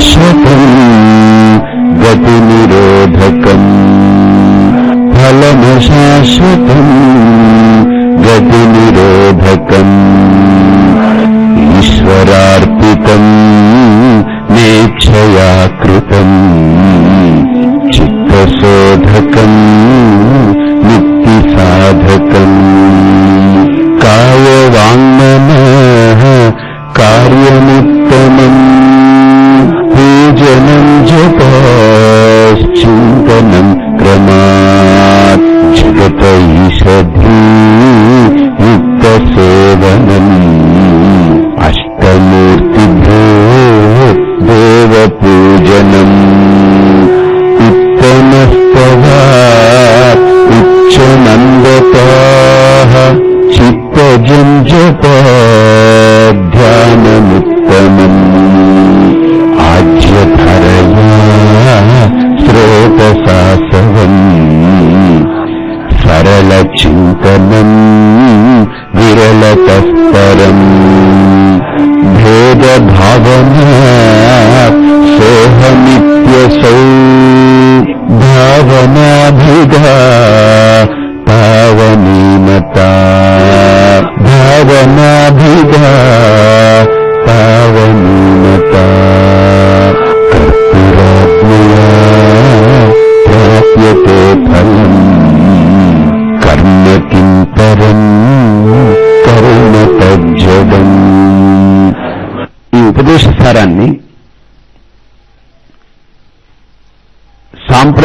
chegou.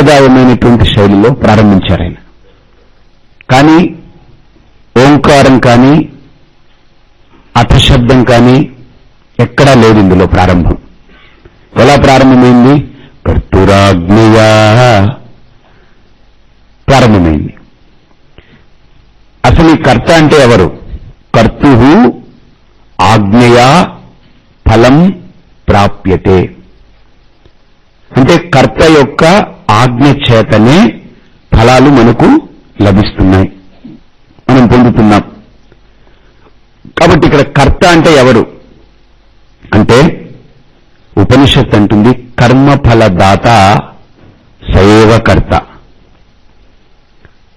సాంప్రదాయమైనటువంటి శైలిలో ప్రారంభించారు ఆయన. కానీ ఓంకారం కానీ అర్థశబ్దం కానీ ఎక్కడా లేదు ఇందులో ప్రారంభం. ఎలా ప్రారంభమైంది? కర్తురాజ్ఞయా ప్రారంభమైంది. అసలు ఈ కర్త అంటే ఎవరు? కర్తు ఆజ్ఞయా ఫలం ప్రాప్యతే. అంటే కర్త యొక్క ఆజ్ఞ చేతనే ఫలాలు మనకు లభిస్తున్నాయి. మనం పొందుతున్నాం. కాబట్టి ఇక్కడ కర్త అంటే ఎవరు? అంటే ఉపనిషత్ అంటుంది కర్మఫలదాత సయేవ కర్త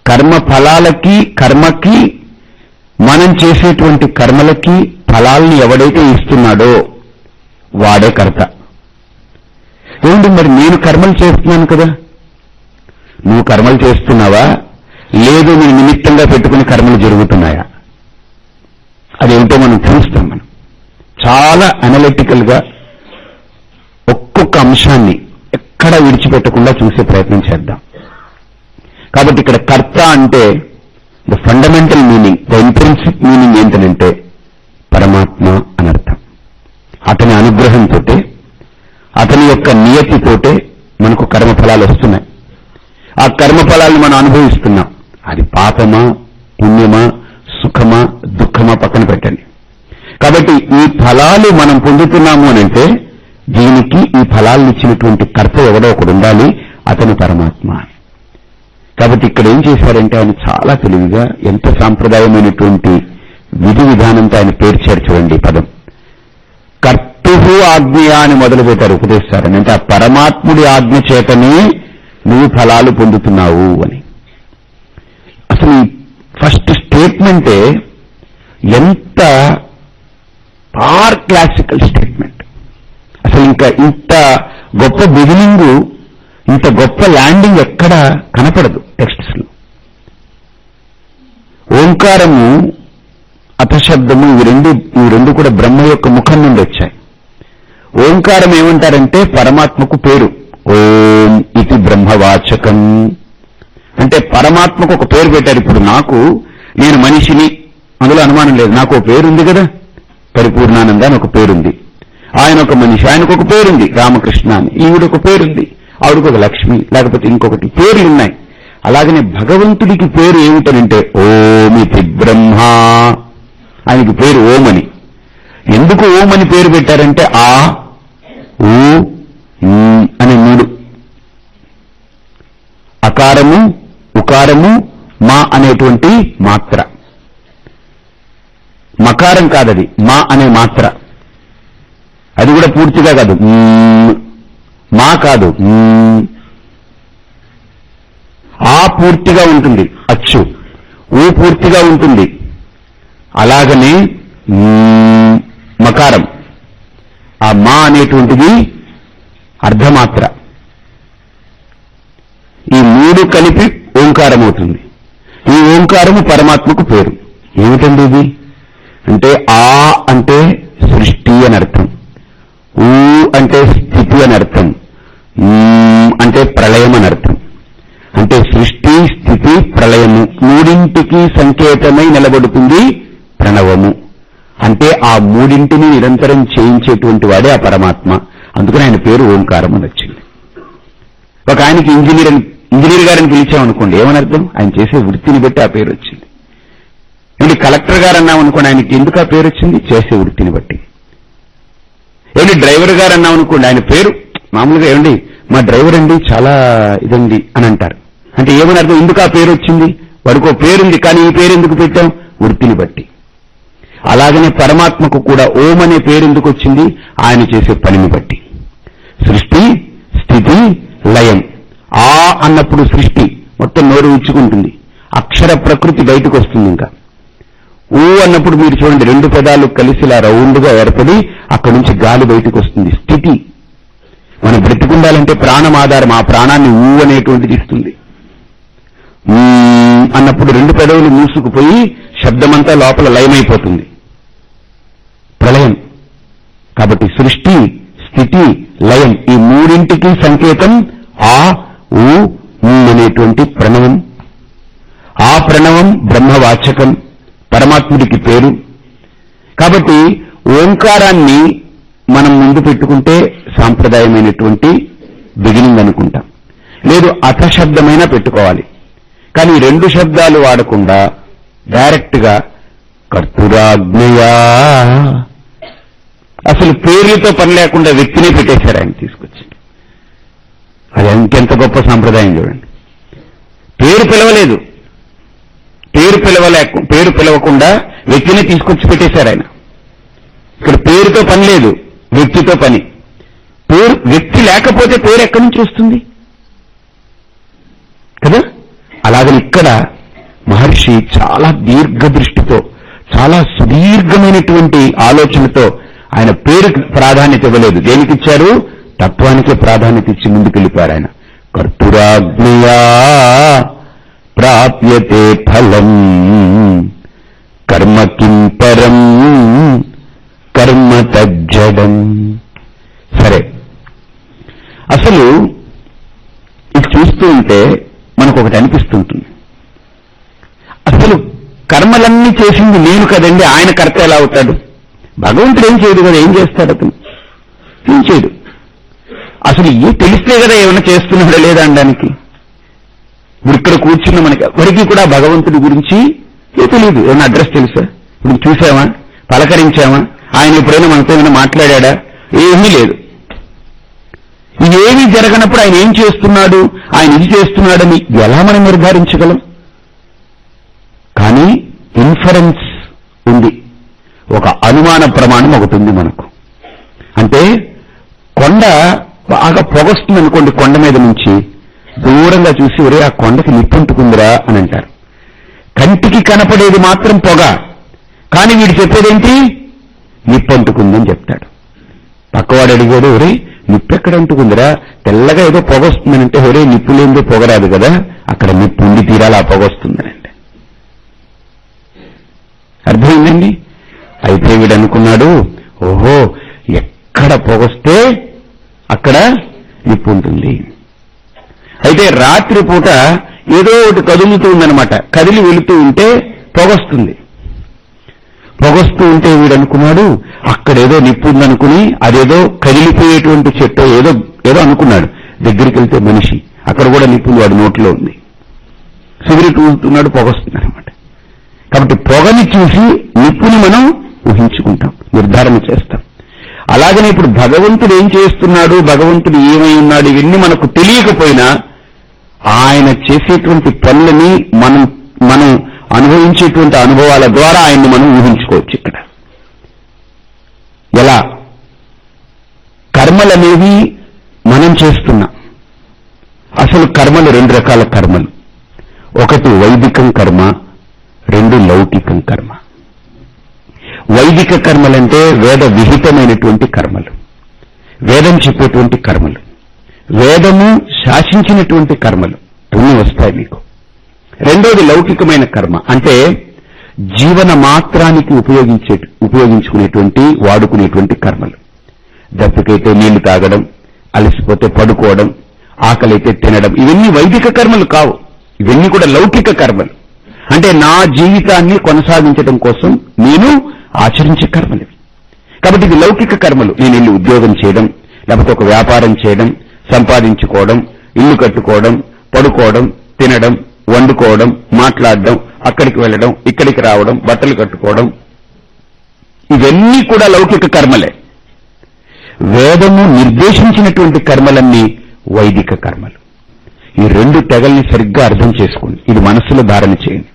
కర్మ ఫలాలకి కర్మకి మనం చేసేటువంటి కర్మలకి ఫలాల్ని ఎవడైతే ఇస్తున్నాడో వాడే కర్త. ఏమిటి మరి నేను కర్మలు చేస్తున్నాను కదా? నువ్వు కర్మలు చేస్తున్నావా? లేదు నీ నిమిత్తంగా పెట్టుకుని కర్మలు జరుగుతున్నాయా? అదేంటో మనం చూస్తాం మనం. చాలా అనలిటికల్గా ఒక్కొక్క అంశాన్ని ఎక్కడ విడిచిపెట్టకుండా చూసే ప్రయత్నం చేద్దాం. కాబట్టి ఇక్కడ కర్త అంటే the fundamental meaning the in principle meaning ఏంటనంటే పరమాత్మ అనర్థం అతని అనుగ్రహంతో అతని యొక్క నియతితోటే మనకు కర్మఫలాలు వస్తున్నాయి. ఫలాలను మనం అనుభవిస్తున్నాం. అది పాపమా పుణ్యమా సుఖమా దుఃఖమా పక్కన పెట్టండి. కాబట్టి ఈ ఫలాలు మనం పొందుతున్నాము అనంటే దీనికి ఈ ఫలాలను ఇచ్చినటువంటి కర్త ఎవడో ఒకడు ఉండాలి అతను పరమాత్మ. కాబట్టి ఇక్కడ ఏం చేశారంటే ఆయన చాలా తెలివిగా ఎంత సాంప్రదాయమైనటువంటి విధి విధానంతో ఆయన పేర్చారు చూడండి పదం. కర్తు ఆజ్ఞ అని మొదలు పెట్టారు ఉపదేశారని అంటే ఆ పరమాత్ముడి ఆజ్ఞ చేతనే నువ్వు ఫలాలు పొందుతున్నావు అని. అసలు ఫస్ట్ స్టేట్మెంటే ఎంత పార్ క్లాసికల్ స్టేట్మెంట్. అసలు ఇంకా ఇంత గొప్ప బిగినింగ్ ఇంత గొప్ప ల్యాండింగ్ ఎక్కడ కనపడదు టెక్స్ట్స్లో. ఓంకారము అపశబ్దము ఇవి రెండు ఇవి రెండు కూడా బ్రహ్మ యొక్క ముఖం నుండి వచ్చాయి. ఓంకారం ఏమంటారంటే పరమాత్మకు పేరు. ఓం ఇది బ్రహ్మవాచకం. అంటే పరమాత్మకు ఒక పేరు పెట్టారు. ఇప్పుడు నాకు నేను మనిషిని అందులో అనుమానం లేదు. నాకు ఒక పేరుంది కదా? పరిపూర్ణానంద అని ఒక పేరుంది. ఆయన ఒక మనిషి ఆయనకు ఒక పేరుంది. రామకృష్ణ అని. ఈవిడ ఒక పేరుంది. ఆవిడకు ఒక లక్ష్మి లేకపోతే ఇంకొకటి పేర్లు ఉన్నాయి. అలాగనే భగవంతుడికి పేరు ఏమిటనంటే ఓమితి బ్రహ్మ. ఆయనకి పేరు ఓమని. ఎందుకు ఓమని పేరు పెట్టారంటే ఆ ఊ అనే మూడు. అకారము ఉకారము మా అనేటువంటి మాత్ర. మకారం కాదది మా అనే మాత్ర. అది కూడా పూర్తిగా కాదు. మా కాదు. ఆ పూర్తిగా ఉంటుంది అచ్చు. ఊ పూర్తిగా ఉంటుంది. అలాగనే మకారం. ఆ మా అనేటువంటిది అర్ధమాత్ర. ఈ మూడు కలిపి ఓంకారం అవుతుంది ఈ ఓంకారము పరమాత్మకు పేరు. ఏమిటండి ఇది? అంటే ఆ అంటే సృష్టి అని అర్థం. ఊ అంటే స్థితి అని అర్థం. అంటే ప్రళయం అని అర్థం. అంటే సృష్టి స్థితి ప్రళయము మూడింటికి సంకేతమై నిలబడుతుంది ప్రణవము. అంటే ఆ మూడింటిని నిరంతరం చేయించేటువంటి వాడే ఆ పరమాత్మ. అందుకని ఆయన పేరు ఓంకారం అని వచ్చింది. ఒక ఆయనకి ఇంజనీర్ అని ఇంజనీర్ గారిని పిలిచామనుకోండి ఏమని అర్థం ఆయన చేసే వృత్తిని బట్టి ఆ పేరు వచ్చింది. ఏంటి కలెక్టర్ గారు అన్నామనుకోండి ఆయనకి ఎందుకు ఆ పేరు వచ్చింది? చేసే వృత్తిని బట్టి. ఏమిటి డ్రైవర్ గారు అన్నామనుకోండి ఆయన పేరు? మామూలుగా ఏమండి మా డ్రైవర్ అండి చాలా ఇదండి అని అంటారు. అంటే ఏమని అర్థం ఎందుకు ఆ పేరు వచ్చింది? వాడికి పేరుంది కానీ ఈ పేరు ఎందుకు పెట్టాం? వృత్తిని బట్టి. అలాగనే పరమాత్మకు కూడా ఓం అనే పేరెందుకు వచ్చింది? ఆయన చేసే పనిని బట్టి. సృష్టి స్థితి లయం. ఆ అన్నప్పుడు సృష్టి మొత్తం నోరు ఉంచుకుంటుంది అక్షర ప్రకృతి బయటకు వస్తుంది ఇంకా. ఊ అన్నప్పుడు మీరు చూడండి రెండు పదాలు కలిసి ఇలా రౌండ్గా ఏర్పడి అక్కడి నుంచి గాలి బయటకు వస్తుంది. స్థితి. మనం బ్రతికుండాలంటే ప్రాణం ఆధారం ఆ ప్రాణాన్ని ఊ అనేటువంటిది ఇస్తుంది. అన్నప్పుడు రెండు పెదవులు మూసుకుపోయి శబ్దమంతా లోపల లయమైపోతుంది. ప్రళయం. కాబట్టి సృష్టి స్థితి లయం ఈ మూడింటికి సంకేతం ఆ ఊ అనేటువంటి ప్రణవం. ఆ ప్రణవం బ్రహ్మవాచకం పరమాత్ముడికి పేరు. కాబట్టి ఓంకారాన్ని మనం ముందు పెట్టుకుంటే సాంప్రదాయమైనటువంటి బిగినింగ్ అనుకుంటాం. లేదు అథశబ్దమైనా పెట్టుకోవాలి. కానీ రెండు శబ్దాలు వాడకుండా డైరెక్ట్గా కర్తురాజ్ఞయా అసలు పేర్లతో పని లేకుండా వ్యక్తినే పెట్టేశారు ఆయన తీసుకొచ్చి. అది ఇంకెంత గొప్ప సాంప్రదాయం చూడండి. పేరు పిలవలేదు. పేరు పిలవలేక పేరు పిలవకుండా వ్యక్తిని తీసుకొచ్చి పెట్టేశారు ఆయన. ఇక్కడ పేరుతో పని లేదు వ్యక్తితో పని. పేరు వ్యక్తి లేకపోతే పేరు ఎక్కడి నుంచి వస్తుంది? కదా? అలాగని ఇక్కడ మహర్షి చాలా దీర్ఘ దృష్టితో చాలా సుదీర్ఘమైనటువంటి ఆలోచనతో ఆయన పేరుకి ప్రాధాన్యత ఇవ్వలేదు. దేనికి ఇచ్చారు? తత్వానికి ప్రాధాన్యత ఇచ్చి ముందుకెళ్ళిపోయారు ఆయన. కర్తురాజ్ఞయా ప్రాప్యతే ఫలం. కర్మ పరం? కర్మ తజ్జడం. సరే. అసలు ఇది చూస్తూ ఉంటే మనకు ఒకటి అనిపిస్తుంటుంది. అసలు కర్మలన్నీ చేసింది నేను కదండి ఆయన కర్త ఎలా అవుతాడు? భగవంతుడు ఏం చేయడు కదా? ఏం చేస్తాడు అతను? ఏం చేయడు? అసలు ఏ తెలిస్తే కదా ఏమైనా చేస్తున్నాడా లేదా అనడానికి? ఇప్పుడు ఇక్కడ కూర్చున్న మనకి ఎవరికి కూడా భగవంతుడి గురించి ఏ తెలియదు. ఏమైనా అడ్రస్ తెలుసా? ఇప్పుడు చూసామా పలకరించామా ఆయన ఎప్పుడైనా మనతో ఏమైనా మాట్లాడా ఏమీ లేదు. ఇవేమీ జరగనప్పుడు ఆయన ఏం చేస్తున్నాడు? ఆయన ఇది చేస్తున్నాడని ఎలా మనం నిర్ధారించగలం? కానీ ఇన్ఫరెన్స్ ఉంది. ఒక అనుమాన ప్రమాణం ఒకటి ఉంది మనకు. అంటే కొండ బాగా పొగొస్తుంది అనుకోండి కొండ మీద నుంచి దూరంగా చూసి ఒరే ఆ కొండకి నిప్పుంటుకుందిరా అని అంటారు. కంటికి కనపడేది మాత్రం పొగ. కానీ వీడు చెప్పేదేంటి? నిప్పంటుకుందని చెప్తాడు. పక్కవాడు అడిగాడు ఒరే నిప్పు ఎక్కడ అంటుకుందిరా? తెల్లగా ఏదో పొగ వస్తుందనంటే ఒరే నిప్పు లేనిదే పొగరాదు కదా అక్కడ నిప్పు ఉండి తీరాలి ఆ పొగ వస్తుందనంటే అర్థమైందండి? అయితే వీడు అనుకున్నాడు ఓహో ఎక్కడ పొగొస్తే అక్కడ నిప్పు ఉంటుంది అయితే రాత్రిపూట ఏదో ఒకటి కదులుతూ ఉందనమాట కదిలి వెళుతూ ఉంటే పొగొస్తుంది. పొగొస్తూ ఉంటే వీడు అనుకున్నాడు అక్కడేదో నిప్పు ఉందనుకుని అదేదో కదిలిపోయేటువంటి చెట్టు ఏదో ఏదో అనుకున్నాడు. దగ్గరికి వెళ్తే మనిషి అక్కడ కూడా నిప్పులు వాడి నోట్లో ఉంది. సిగరెట్ ఊదుతున్నాడు పొగొస్తుంది అనమాట కాబట్టి పొగని చూసి నిప్పుని మనం ఊహించుకుంటాం నిర్ధారణ చేస్తాం. అలాగనే ఇప్పుడు భగవంతుడు ఏం చేస్తున్నాడు భగవంతుడు ఏమై ఉన్నాడు ఇవన్నీ మనకు తెలియకపోయినా ఆయన చేసేటువంటి పనులని మనం మనం అనుభవించేటువంటి అనుభవాల ద్వారా ఆయన్ని మనం ఊహించుకోవచ్చు ఇక్కడ. ఎలా? కర్మలనేవి మనం చేస్తున్నాం. అసలు కర్మలు రెండు రకాల కర్మలు. ఒకటి వైదికం కర్మ రెండు లౌకికం కర్మ. వైదిక కర్మలంటే వేద విహితమైనటువంటి కర్మలు. వేదం చెప్పేటువంటి కర్మలు. వేదము శాసించినటువంటి కర్మలు. అన్నీ వస్తాయి మీకు. రెండోది లౌకికమైన కర్మ. అంటే జీవన మాత్రానికి ఉపయోగించే ఉపయోగించుకునేటువంటి వాడుకునేటువంటి కర్మలు. దప్పికైతే నీళ్ళు తాగడం అలసిపోతే పడుకోవడం ఆకలైతే తినడం. ఇవన్నీ వైదిక కర్మలు కావు. ఇవన్నీ కూడా లౌకిక కర్మలు. అంటే నా జీవితాన్ని కొనసాగించడం కోసం నేను ఆచరించే కర్మలివి కాబట్టి ఇది లౌకిక కర్మలు. నేను ఇల్లు ఉద్యోగం చేయడం లేకపోతే ఒక వ్యాపారం చేయడం సంపాదించుకోవడం ఇల్లు కట్టుకోవడం పడుకోవడం తినడం వండుకోవడం మాట్లాడడం అక్కడికి వెళ్ళడం ఇక్కడికి రావడం బట్టలు కట్టుకోవడం. ఇవన్నీ కూడా లౌకిక కర్మలే. వేదము నిర్దేశించినటువంటి కర్మలన్నీ వైదిక కర్మలు. ఈ రెండు తెగల్ని సరిగ్గా అర్థం చేసుకోండి. ఇది మనస్సులో ధారణ చేయండి.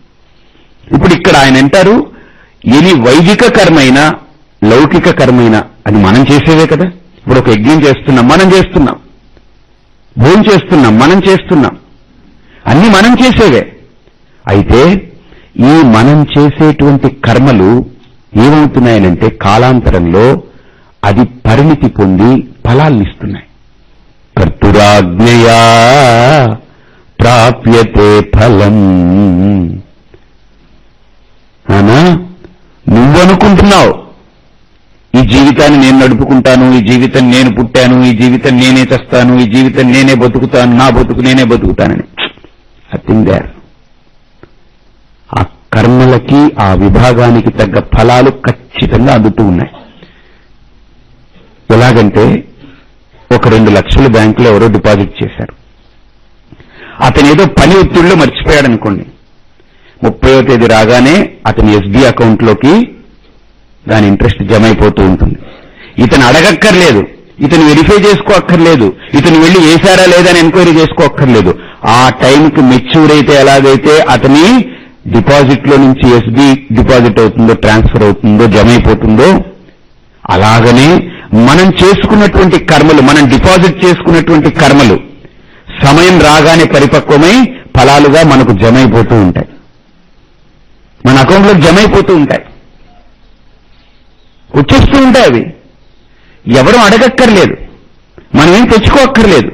ఇప్పుడు ఇక్కడ ఆయన అంటారు ఇది వైదిక కర్మైనా లౌకిక కర్మైనా అది మనం చేసేవే కదా? ఇప్పుడు ఒక యజ్ఞం చేస్తున్నాం మనం చేస్తున్నాం. భోజనం చేస్తున్నాం మనం చేస్తున్నాం. అన్ని మనం చేసేవే. అయితే ఈ మనం చేసేటువంటి కర్మలు ఏమవుతున్నాయనంటే కాలాంతరంలో అది పరిణితి పొంది ఫలాల్నిస్తున్నాయి కర్తురాజ్ఞయా ప్రాప్యతే ఫలం. అనా నువ్వనుకుంటున్నావు. ఈ జీవితాన్ని నేను నడుపుకుంటాను ఈ జీవితం నేను పుట్టాను ఈ జీవితం నేనే తెస్తాను ఈ జీవితం నేనే బతుకుతాను నా బతుకు నేనే బతుకుతానని. అతిందే ఆ కర్మలకి ఆ విభాగానికి తగ్గ ఫలాలు ఖచ్చితంగా అందుతూ ఉన్నాయి. ఎలాగంటే ఒక రెండు లక్షలు బ్యాంకులో ఎవరో డిపాజిట్ చేశారు. అతనేదో పని ఒత్తిడిలో మర్చిపోయాడు అనుకోండి ముప్పయో తేదీ రాగానే అతని ఎస్బీ అకౌంట్లోకి దాని ఇంట్రెస్ట్ జమ అయిపోతూ ఉంటుంది. ఇతను అడగక్కర్లేదు. ఇతను వెరిఫై చేసుకోక్కర్లేదు. ఇతను వెళ్ళి వేశారా లేదని ఎంక్వైరీ చేసుకోక్కర్లేదు. ఆ టైంకి మెచ్యూర్ అయితే ఎలాగైతే అతని డిపాజిట్లో నుంచి ఎస్బీ డిపాజిట్ అవుతుందో ట్రాన్స్ఫర్ అవుతుందో జమ అయిపోతుందో అలాగనే మనం చేసుకున్నటువంటి కర్మలు మనం డిపాజిట్ చేసుకున్నటువంటి కర్మలు సమయం రాగానే పరిపక్వమై ఫలాలుగా మనకు జమ అయిపోతూ ఉంటాయి. మన అకౌంట్లో జమ అయిపోతూ ఉంటాయి. వచ్చేస్తూ ఉంటాయి అవి. ఎవరు అడగక్కర్లేదు. మనమేం తెచ్చుకోక్కర్లేదు.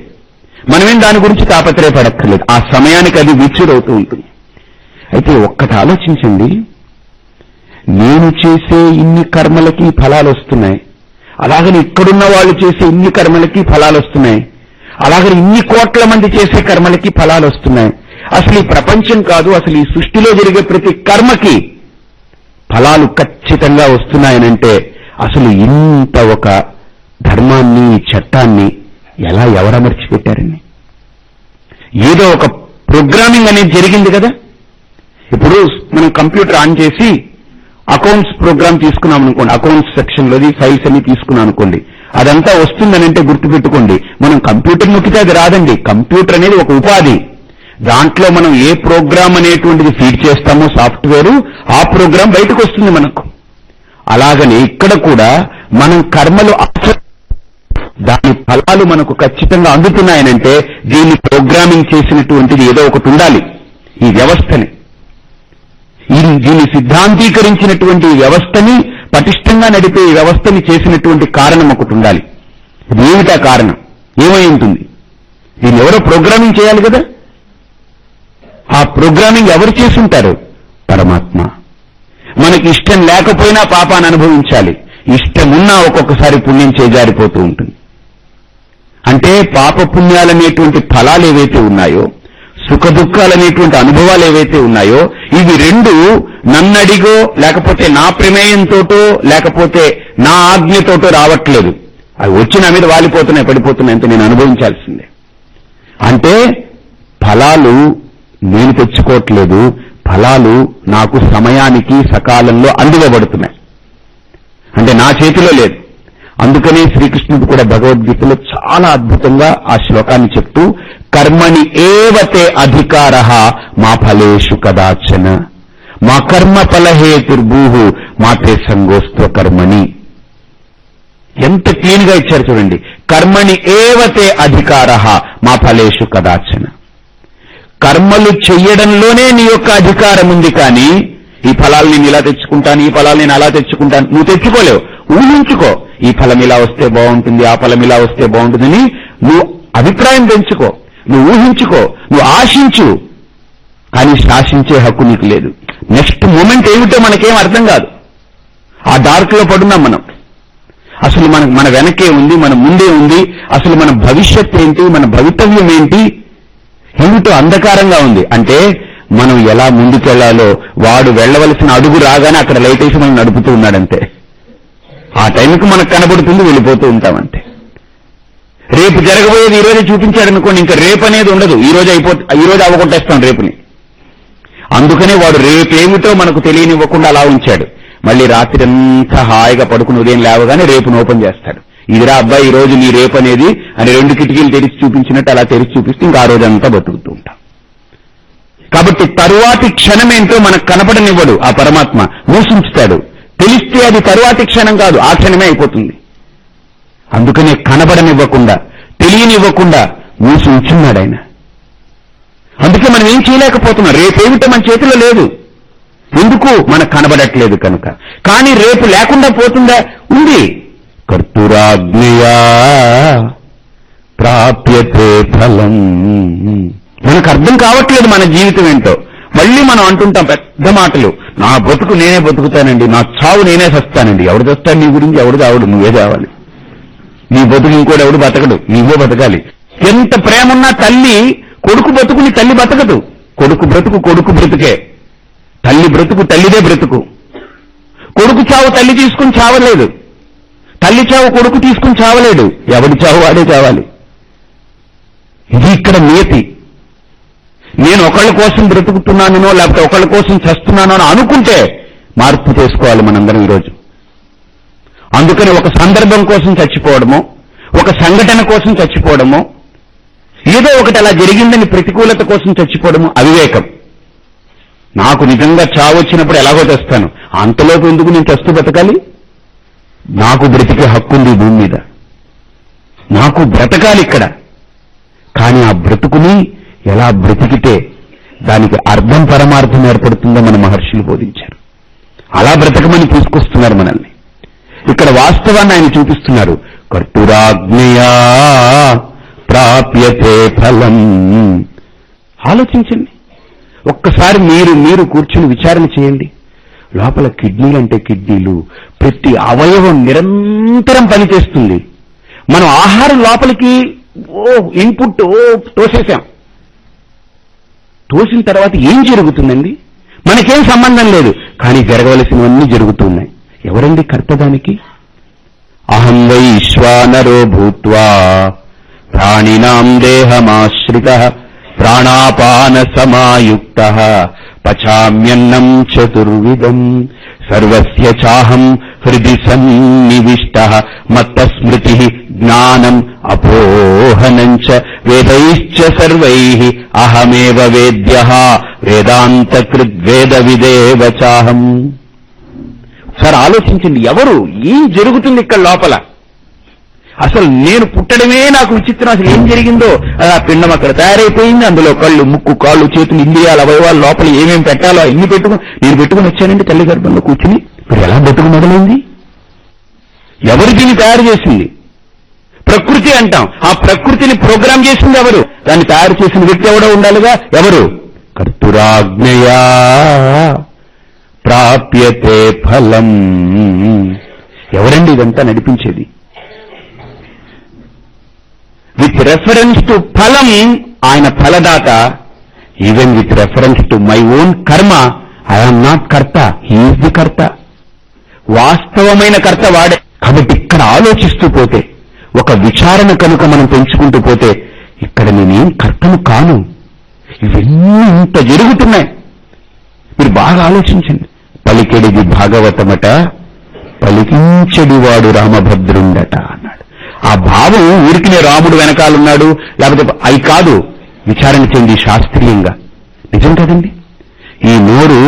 మనమేం దాని గురించి తాపత్రయపడక్కర్లేదు. ఆ సమయానికి అది విచ్చుడవుతూ ఉంటుంది. అయితే ఒక్కటి ఆలోచించండి. నేను చేసే ఇన్ని కర్మలకి ఫలాలు వస్తున్నాయి అలాగని ఇక్కడున్న వాళ్ళు చేసే ఇన్ని కర్మలకి ఫలాలు వస్తున్నాయి అలాగని ఇన్ని కోట్ల మంది చేసే కర్మలకి ఫలాలు వస్తున్నాయి అసలు ఈ ప్రపంచం కాదు అసలు ఈ సృష్టిలో జరిగే ప్రతి కర్మకి ఫలాలు ఖచ్చితంగా వస్తున్నాయనంటే అసలు ఇంత ఒక ధర్మాన్ని చట్టాన్ని ఎలా ఎవరమర్చి పెట్టారండి ఏదో ఒక ప్రోగ్రామింగ్ అనేది జరిగింది కదా? ఇప్పుడు మనం కంప్యూటర్ ఆన్ చేసి అకౌంట్స్ ప్రోగ్రామ్ తీసుకున్నాం అనుకోండి అకౌంట్స్ సెక్షన్లోది ఫైల్స్ అన్ని తీసుకున్నాం అనుకోండి అదంతా వస్తుందని అంటే గుర్తుపెట్టుకోండి మనం కంప్యూటర్ నొక్కితే అది రాదండి. కంప్యూటర్ అనేది ఒక ఉపాధి. దాంట్లో మనం ఏ ప్రోగ్రామ్ అనేటువంటిది ఫీడ్ చేస్తామో సాఫ్ట్వేరు ఆ ప్రోగ్రామ్ బయటకు వస్తుంది మనకు. అలాగనే ఇక్కడ కూడా మనం కర్మలు దాని ఫలాలు మనకు ఖచ్చితంగా అందుతున్నాయనంటే దీన్ని ప్రోగ్రామింగ్ చేసినటువంటిది ఏదో ఒకటి ఉండాలి. ఈ వ్యవస్థని. దీన్ని సిద్ధాంతీకరించినటువంటి వ్యవస్థని పటిష్టంగా నడిపే వ్యవస్థని చేసినటువంటి కారణం ఒకటి ఉండాలి. ఏమిటా కారణం? ఏమై ఉంటుంది? దీన్ని ఎవరో ప్రోగ్రామింగ్ చేయాలి కదా? ఆ ప్రోగ్రామింగ్ ఎవరు చేసుంటారు? పరమాత్మ. మనకి ఇష్టం లేకపోయినా పాపాన్ని అనుభవించాలి. ఇష్టమున్నా ఒక్కొక్కసారి పుణ్యం చేజారిపోతూ ఉంటుంది. అంటే పాప పుణ్యాలనేటువంటి ఫలాలు ఏవైతే ఉన్నాయో సుఖ దుఃఖాలనేటువంటి అనుభవాలు ఏవైతే ఉన్నాయో ఇవి రెండు నన్నడిగో లేకపోతే నా ప్రమేయంతోటో లేకపోతే నా ఆజ్ఞతోటో రావట్లేదు. అవి వచ్చి నా మీద వాలిపోతున్నాయి పడిపోతున్నాయి అంటే నేను అనుభవించాల్సిందే. అంటే ఫలాలు నేను తెచ్చుకోవట్లేదు. ఫలాలు నాకు సమయానికి సకాలంలో అందివబడుతున్నాయి అంటే నా చేతిలో లేదు. అందుకనే శ్రీకృష్ణుడు కూడా భగవద్గీతలో చాలా అద్భుతంగా ఆ శ్లోకాన్ని చెప్తూ కర్మని ఏవతే అధికార మా ఫలేషు కదాచన. మా కర్మ ఫలహేతుర్భూ మాతే సంగోస్త్వ కర్మని ఎంత క్లీన్గా ఇచ్చారు చూడండి. కర్మణి ఏవతే అధికార మా ఫలేషు కదాచన. కర్మలు చెయ్యడంలోనే నీ యొక్క అధికారం ఉంది కానీ ఈ ఫలాలు నేను ఇలా తెచ్చుకుంటాను ఈ ఫలాలు నేను అలా తెచ్చుకుంటాను నువ్వు తెచ్చుకోలేవు ఊహించుకో ఈ ఫలం ఇలా వస్తే బాగుంటుంది ఆ ఫలం ఇలా వస్తే బాగుంటుందని నువ్వు అభిప్రాయం పెంచుకో నువ్వు ఊహించుకో నువ్వు ఆశించు. కానీ శాసించే హక్కు నీకు లేదు. నెక్స్ట్ మూమెంట్ ఏమిటో మనకేం అర్థం కాదు. ఆ డార్క్లో పడున్నాం మనం. అసలు మన మన వెనకే ఉంది మన ముందే ఉంది అసలు మన భవిష్యత్ ఏంటి మన భవితవ్యం ఏంటి ఏమిటో అంధకారంగా ఉంది. అంటే మనం ఎలా ముందుకెళ్ళాలో వాడు వెళ్ళవలసిన అడుగు రాగానే అక్కడ లైట్ వేసి మనం నడుపుతూ ఉన్నాడంతే. ఆ టైంకి మనకు కనబడుతుంది వెళ్ళిపోతూ ఉంటామంటే రేపు జరగబోయేది ఈ రోజే చూపించాడనుకోండి ఇంకా రేపు అనేది ఉండదు. ఈ రోజు అయిపో ఈ రోజు అవగొట్టేస్తాం రేపుని. అందుకనే వాడు రేపేమిటో మనకు తెలియనివ్వకుండా అలా ఉంచాడు. మళ్ళీ రాత్రి అంతా హాయిగా పడుకుని ఉదయం లేవగానే రేపును ఓపెన్ చేస్తాడు. ఇదిరా అబ్బాయి ఈ రోజు నీ రేపు అనేది అని రెండు కిటికీలు తెరిచి చూపించినట్టు అలా తెరిచి చూపిస్తే ఇంకా ఆ రోజు అంతా బతుకుతూ ఉంటాం. కాబట్టి తరువాతి క్షణమేంటో మనకు కనపడనివ్వడు ఆ పరమాత్మ మూసించుతాడు తెలిస్తే అది తరువాతి క్షణం కాదు ఆ క్షణమే అయిపోతుంది. అందుకనే కనబడనివ్వకుండా తెలియనివ్వకుండా మూసి ఉంచున్నాడు ఆయన. అందుకే మనం ఏం చేయలేకపోతున్నాం రేపేమిటో మన చేతిలో లేదు. ఎందుకు? మనకు కనబడట్లేదు కనుక. కానీ రేపు లేకుండా పోతుందా? ఉంది. కర్తురాజ్ఞయా ప్రాప్యతే ఫలం. మనకు అర్థం కావట్లేదు మన జీవితం ఏంటో. మళ్ళీ మనం అంటుంటాం పెద్ద మాటలు. నా బతుకు నేనే బతుకుతానండి నా చావు నేనే చస్తానండి ఎవడు చస్తాడు నీ గురించి? ఎవడు చావడు? నువ్వే చావాలి. నీ బతుకు ఇంకోటి ఎవడు బతకడు? నువ్వే బతకాలి. ఎంత ప్రేమన్నా తల్లి కొడుకు బ్రతుకుని తల్లి బతకదు. కొడుకు బ్రతుకు కొడుకు బ్రతుకే. తల్లి బ్రతుకు తల్లిదే బ్రతుకు. కొడుకు చావు తల్లి తీసుకుని చావలేదు. తల్లి చావు కొడుకు తీసుకుని చావలేడు. ఎవడి చావు వాడే చావాలి. ఇది ఇక్కడ నియతి నేను ఒకళ్ళ కోసం బ్రతుకుతున్నానో లేకపోతే ఒకళ్ళ కోసం చస్తున్నానో అని అనుకుంటే మార్పు చేసుకోవాలి మనందరం ఈరోజు. అందుకని ఒక సందర్భం కోసం చచ్చిపోవడము ఒక సంఘటన కోసం చచ్చిపోవడము ఏదో ఒకటి అలా జరిగిందని ప్రతికూలత కోసం చచ్చిపోవడము అవివేకం. నాకు నిజంగా చావు వచ్చినప్పుడు ఎలాగో తెస్తాను. అంతలోపు ఎందుకు నేను చస్తూ బతకాలి? నాకు బ్రతికే హక్కు ఉంది భూమి మీద. నాకు బ్రతకాలి ఇక్కడ. కానీ ఆ బ్రతుకుని ఎలా బ్రతికితే దానికి అర్థం పరమార్థం ఏర్పడుతుందో మన మహర్షులు బోధించారు. అలా బ్రతకమని తీసుకొస్తున్నారు మనల్ని. ఇక్కడ వాస్తవాన్ని ఆయన చూపిస్తున్నారు. కర్తురాజ్ఞయా ప్రాప్యతే ఫలం. ఆలోచించండి. ఒక్కసారి మీరు మీరు కూర్చుని విచారణ చేయండి. లోపల కిడ్నీలు అంటే కిడ్నీలు. ప్రతి అవయవం నిరంతరం పనిచేస్తుంది. మనం ఆహారం లోపలికి ఓ ఇన్పుట్ ఓ తోసేసాం. తోసిన తర్వాత ఏం జరుగుతుందండి? మనకేం సంబంధం లేదు. కానీ జరగవలసినవన్నీ జరుగుతున్నాయి ఎవరండి కర్త దానికి అహం వైశ్వానరో భూత్వా. ప్రాణినాం దేహమాశ్రిత. ప్రాణాపాన సమాయుక్త పచామ్యన్నం చతుర్విధం సర్వస్య చాహం హృది సన్నివిష్ట మత్తస్మృతి జ్ఞానం అపోహనం చ వేదైశ్చ సర్వై అహమేవ వేద్య వేదాంతకృద్వేద విదేవ చాహం. సార్ ఆలోచించండి ఎవరు? ఏం జరుగుతుంది ఇక్కడ లోపల? అసలు నేను పుట్టడమే నాకు విచిత్రం. అసలు ఏం జరిగిందో? ఆ పిండం అక్కడ తయారైపోయింది. అందులో కళ్ళు ముక్కు కాళ్ళు చేతులు ఇంద్రియాలు అవయవాలు లోపల ఏమేమి పెట్టాలో అన్ని పెట్టుకుని నేను పెట్టుకుని వచ్చానండి తల్లి గర్భంలో కూర్చుని. ఇప్పుడు ఎలా బతుకు మొదలైంది? ఎవరు దీన్ని తయారు చేసింది? ప్రకృతి అంటాం. ఆ ప్రకృతిని ప్రోగ్రామ్ చేసింది ఎవరు? దాన్ని తయారు చేసిన వ్యక్తి ఎవడో ఉండాలిగా? ఎవరు? కర్తురాజ్ఞయా. ప్రాప్యతే ఫలం. ఎవరండి ఇదంతా నడిపించేది? విత్ రెఫరెన్స్ టు ఫలం ఆయన ఫలదాత even with reference to my own karma I'm not karta he is the karta వాస్తవమైన కర్త వాడే. కాబట్టి ఇక్కడ ఆలోచిస్తూ పోతే ఒక విచారణ కనుక మనం పెంచుకుంటూ పోతే ఇక్కడ నేనేం కర్తను కాను. ఇవన్నీ ఇంత జరుగుతున్నాయి. మీరు బాగా ఆలోచించండి. పలికెడిది భాగవతమట పలికించడివాడు రామభద్రుండట అన్నాడు. ఆ భావం ఊరికినే రాముడు వెనకాలన్నాడు లేకపోతే అవి కాదు విచారణ చెంది శాస్త్రీయంగా. నిజం కదండి? ఈ నోరు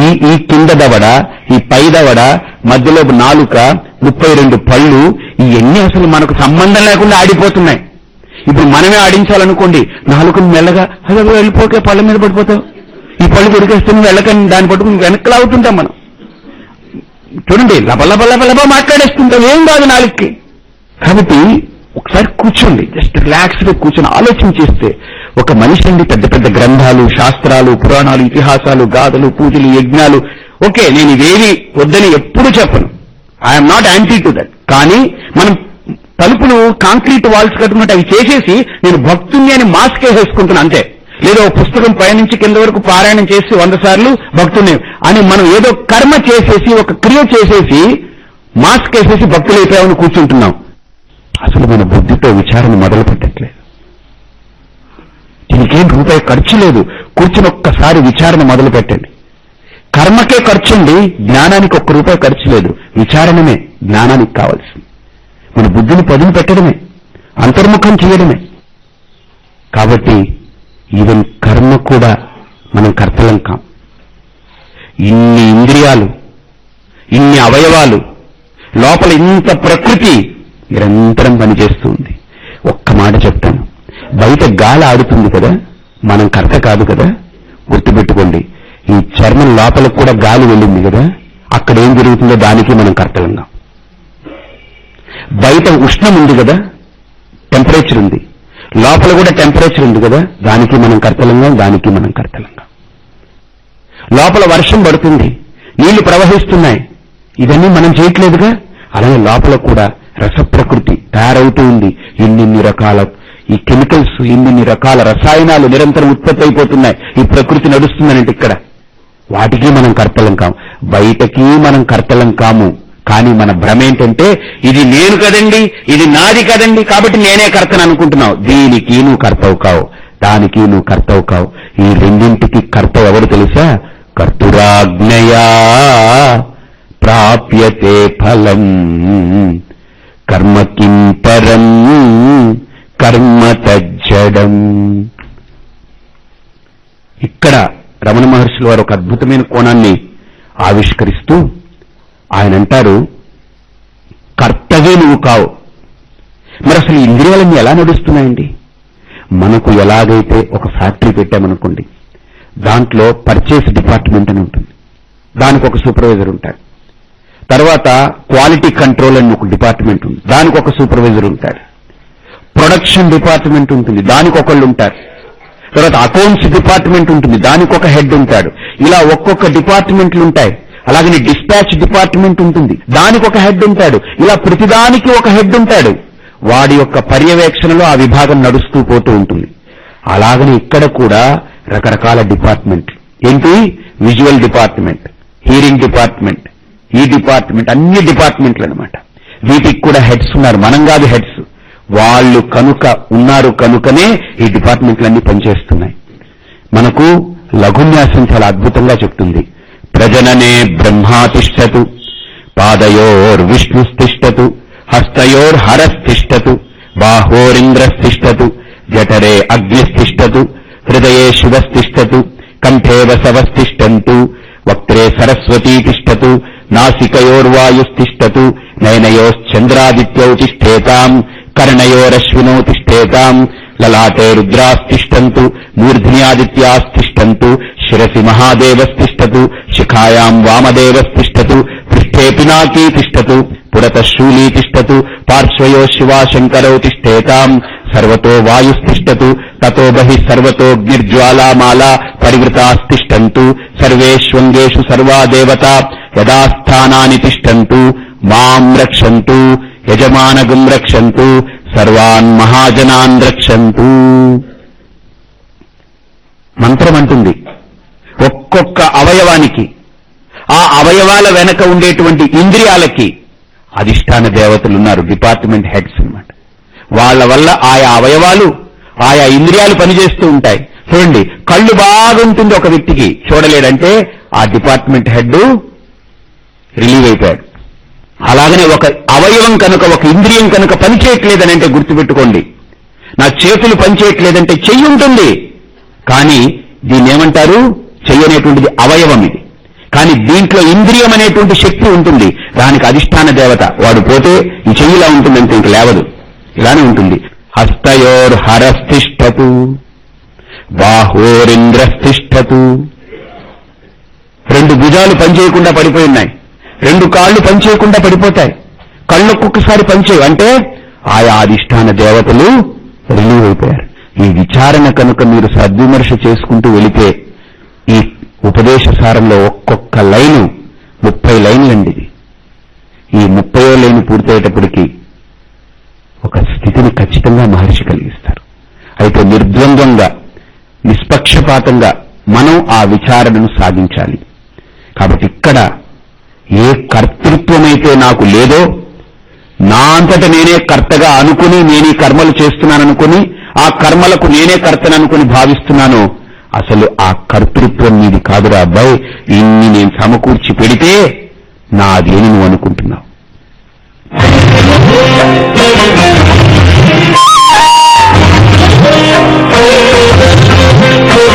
ఈ ఈ కింద దవడ ఈ పై దవడ మధ్యలో నాలుక ముప్పై రెండు పళ్ళు ఇవన్నీ అసలు మనకు సంబంధం లేకుండా ఆడిపోతున్నాయి. ఇప్పుడు మనమే ఆడించాలనుకోండి నాలుగుని మెల్లగా అదే వెళ్ళిపోకే పళ్ళ మీద పడిపోతావు. ఈ పళ్ళు దొరికేస్తుంది వెళ్ళకని దాన్ని పట్టుకుని వెనక్కి అవుతుంటాం మనం. చూడండి లబలబలబలబ మాట్లాడేస్తుంటాం ఏం కాదు నాలుగుకి కాబట్టి ఒకసారి కూర్చోండి జస్ట్ రిలాక్స్గా కూర్చొని ఆలోచన చేస్తే ఒక మనిషి అండి పెద్ద పెద్ద గ్రంథాలు శాస్త్రాలు పురాణాలు ఇతిహాసాలు గాథలు పూజలు యజ్ఞాలు. ఓకే నేను ఇవేవి వద్దని ఎప్పుడు చెప్పను. I'm not anti to that కానీ మనం తలుపులు కాంక్రీట్ వాల్స్ కట్టుకున్నట్టు అవి చేసేసి నేను భక్తుని అని మాస్క్ వేసేసుకుంటున్నాను అంతే. లేదా పుస్తకం పైనుంచి కింద వరకు పారాయణం చేసి వంద సార్లు భక్తుని అని మనం ఏదో కర్మ చేసేసి ఒక క్రియ చేసేసి మాస్క్ వేసేసి భక్తులు అయిపోయామని కూర్చుంటున్నాం. అసలు మన బుద్ధితో విచారణ మొదలు పెట్టట్లేదు దీనికేం రూపాయి ఖర్చు లేదు. కూర్చుని ఒక్కసారి విచారణ మొదలు పెట్టండి కర్మకే ఖర్చుండి జ్ఞానానికి ఒక్క రూపాయి ఖర్చు లేదు. విచారణమే జ్ఞానానికి కావాల్సింది. మన బుద్ధిని పదును పెట్టడమే అంతర్ముఖం చేయడమే. కాబట్టి ఈవెన్ కర్మ కూడా మనం కర్తలం కాం. ఇన్ని ఇంద్రియాలు ఇన్ని అవయవాలు లోపల ఇంత ప్రకృతి నిరంతరం పనిచేస్తూ ఉంది. ఒక్క మాట చెప్తాను. బయట గాలి ఆడుతుంది కదా మనం కర్త కాదు కదా గుర్తుపెట్టుకోండి. ఈ చర్మం లోపలకు కూడా గాలి వెళ్ళింది కదా అక్కడ ఏం జరుగుతుందో దానికి మనం కర్తలంగా బయట ఉష్ణం ఉంది కదా టెంపరేచర్ ఉంది. లోపల కూడా టెంపరేచర్ ఉంది కదా దానికి మనం కర్తలంగా దానికి మనం కర్తలంగా లోపల వర్షం పడుతుంది నీళ్ళు ప్రవహిస్తున్నాయి. ఇవన్నీ మనం చేయట్లేదుగా అలాగే లోపల కూడా రసప్రకృతి తయారవుతూ ఉంది. ఇన్నిన్ని రకాల ఈ కెమికల్స్ ఇన్నిన్ని రకాల రసాయనాలు నిరంతరం ఉత్పత్తి అయిపోతున్నాయి ఈ ప్రకృతి నడుస్తుందనంటే ఇక్కడ. వాటికి మనం కర్తలం కాము. బయటకి మనం కర్తలం కాము. కానీ మన భ్రమ ఏంటంటే ఇది నేను కదండి ఇది నాది కదండి కాబట్టి నేనే కర్తను అనుకుంటున్నావు. దీనికి నువ్వు కర్తవు కావు. దానికి నువ్వు కర్తవు కావు. ఈ రెండింటికి కర్త ఎవరు తెలుసా? కర్తురాజ్ఞయా ప్రాప్యతే ఫలం. కర్మ కిం పరం? కర్మ తజ్జడం. ఇక్కడ రమణ మహర్షులు వారు ఒక అద్భుతమైన కోణాన్ని ఆవిష్కరిస్తూ ఆయన అంటారు కర్తవే నువ్వు కావు. మరి అసలు ఇంద్రియాలన్నీ ఎలా నడుస్తున్నాయండి? మనకు ఎలాగైతే ఒక ఫ్యాక్టరీ పెట్టామనుకోండి దాంట్లో పర్చేస్ డిపార్ట్మెంట్ అని ఉంటుంది. దానికి ఒక సూపర్వైజర్ ఉంటాడు తర్వాత క్వాలిటీ కంట్రోల్ అని ఒక డిపార్ట్మెంట్ ఉంది. దానికి ఒక సూపర్వైజర్ ఉంటాడు ప్రొడక్షన్ డిపార్ట్మెంట్ ఉంటుంది. దానికి ఒకళ్ళు ఉంటారు. తర్వాత అకౌంట్స్ డిపార్ట్మెంట్ ఉంటుంది. దానికి ఒక హెడ్ ఉంటాడు. ఇలా ఒక్కొక్క డిపార్ట్మెంట్లు ఉంటాయి. అలాగని డిస్పాచ్ డిపార్ట్మెంట్ ఉంటుంది. దానికి ఒక హెడ్ ఉంటాడు. ఇలా ప్రతిదానికి ఒక హెడ్ ఉంటాడు. వాడి యొక్క పర్యవేక్షణలో ఆ విభాగం నడుస్తూ పోతూ ఉంటుంది. అలాగని ఇక్కడ కూడా రకరకాల డిపార్ట్మెంట్లు ఏంటి? విజువల్ డిపార్ట్మెంట్ హీరింగ్ డిపార్ట్మెంట్ ఈ డిపార్ట్మెంట్ అన్ని డిపార్ట్మెంట్లు అనమాట వీటికి కూడా హెడ్స్ ఉన్నారు. మనం కాదు హెడ్స్. వాళ్ళు కనుక ఉన్నారు కనుకనే ఈ డిపార్ట్మెంట్లన్నీ పనిచేస్తున్నాయి. మనకు లఘున్యాసం చాలా అద్భుతంగా చెప్తుంది. ప్రజననే బ్రహ్మాతిష్టతు పాదయోర్విష్ణుస్తిష్టతు హస్తయోర్హరస్తిష్టతు బాహోరింద్రస్తిష్టతు జఠరే అగ్నిస్తిష్టతు హృదయే శివస్తిష్టతు కంఠే వసవస్తిష్టంతు వక్త్రే సరస్వతీ తిష్టతు నాసికయోర్వాయుస్తిష్టతు నయనయోశ్చంద్రాదిత్యౌ తిష్టేతాం కర్ణయోరశ్వినో తిష్టేతాం లలాటే రుద్రాస్తిష్టంతు మూర్ధ్న్యాదిత్యాస్తిష్టంతు శిరసి మహాదేవస్తిష్టతు శిఖాయాం వామదేవస్తిష్టతు పృష్ఠే పినాకీ తిష్టతు పురతశూలీ తిష్టతు పార్శ్వయో శివాశంకరౌ తిష్టేతాం సర్వతో వాయుస్తిష్టతు తతో బహిః సర్వతోగ్నిర్జ్వాలామాలా పరివృతాస్తిష్టంతు సర్వేష్వంగేషు సర్వా దేవత యథాస్థానాని తిష్టంతు మాం రక్షంతు యజమానగం రక్షంతు సర్వాన్ మహాజనాన్ రక్షంతు. మంత్రం అంటుంది ఒక్కొక్క అవయవానికి ఆ అవయవాల వెనక ఉండేటువంటి ఇంద్రియాలకి అధిష్టాన దేవతలున్నారు డిపార్ట్మెంట్ హెడ్స్. వాళ్ళ వాళ్ళ వల్ల ఆయా అవయవాలు ఆయా ఇంద్రియాలు పనిచేస్తూ ఉంటాయి. చూడండి కళ్ళు బాగుంటుంది ఒక వ్యక్తికి చూడలేడంటే ఆ డిపార్ట్మెంట్ హెడ్ రిలీవ్ అయిపోయాడు. అలాగనే ఒక అవయవం కనుక ఒక ఇంద్రియం కనుక పనిచేయట్లేదని అంటే గుర్తుపెట్టుకోండి. నా చేతులు పనిచేయట్లేదంటే చెయ్యి ఉంటుంది. కానీ దీన్ని ఏమంటారు? చెయ్యనేటువంటిది అవయవం ఇది. కానీ దీంట్లో ఇంద్రియం అనేటువంటి శక్తి ఉంటుంది. దానికి అధిష్టాన దేవత. వాడు పోతే ఈ చెయ్యిలా ఉంటుందంటే ఇంక లేవదు. ఇలానే ఉంటుంది. హస్తయోర్ హరస్థిష్టతు బాహోరింద్రస్థిష్టతు. రెండు భుజాలు పనిచేయకుండా పడిపోయి ఉన్నాయి రెండు కాళ్ళు పనిచేయకుండా పడిపోతాయి. కళ్ళు ఒక్కొక్కసారి పనిచేయు అంటే ఆయా అధిష్టాన దేవతలు రిలీవ్ అయిపోయారు ఈ విచారణ కనుక మీరు సద్విమర్శ చేసుకుంటూ వెళితే ఈ ఉపదేశ సారంలో ఒక్కొక్క లైను ముప్పై లైన్లండి ఈ ముప్పయో లైన్ పూర్తయ్యేటప్పటికీ స్థితిని ఖచ్చితంగా మహర్షి కలిగిస్తారు. అయితే నిర్ద్వంద్వంగా నిష్పక్షపాతంగా మనం ఆ విచారణను సాగించాలి. కాబట్టి ఇక్కడ ఏ కర్తృత్వమైతే నాకు లేదో నా అంతట నేనే కర్తగా అనుకుని నేను ఈ కర్మలు చేస్తున్నాననుకుని ఆ కర్మలకు నేనే కర్తననుకుని భావిస్తున్నాను అసలు ఆ కర్తృత్వం నీది కాదురా అబ్బాయి. ఇన్ని నేను సమకూర్చి పెడితే నాదేని అని నువ్వు అనుకుంటున్నావు. Thank you.